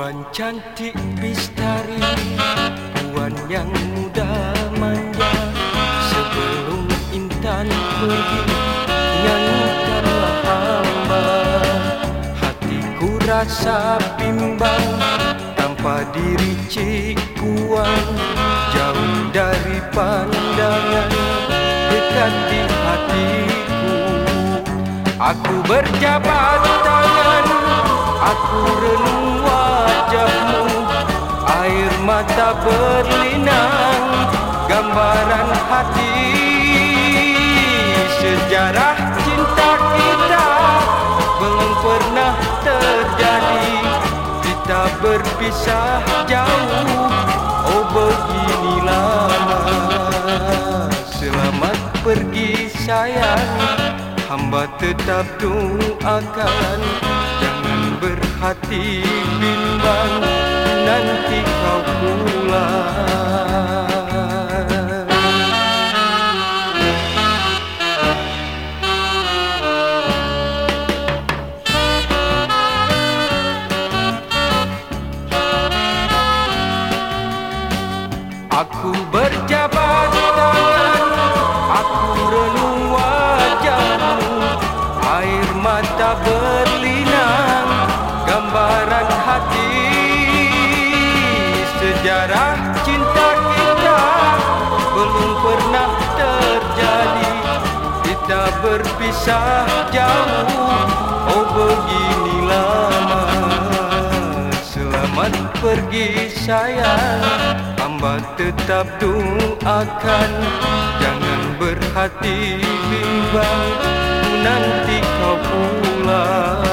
Puan cantik bistari Puan yang muda manja. Sebelum intan pergi Nyanyikanlah hamba. Hatiku rasa bimbang Tanpa diri cik puan Jauh dari pandangan Dekat di hatiku. Aku berjabat tangan Aku renung Gambaran hati. Sejarah cinta kita Belum pernah terjadi. Kita berpisah jauh. Oh begini lama. Selamat pergi sayang. Hamba tetap doakan. Jangan berhati bimbang. Nanti kau pulang Aku berjabat tangan Aku renung wajahmu. Air mata berlinang Gambaran hati. Sejarah cinta kita Belum pernah terjadi. Kita berpisah jauh. Oh begini lama. Selamat pergi sayang Hamba tetap doakan. Jangan berhati bimbang Nanti kau pulang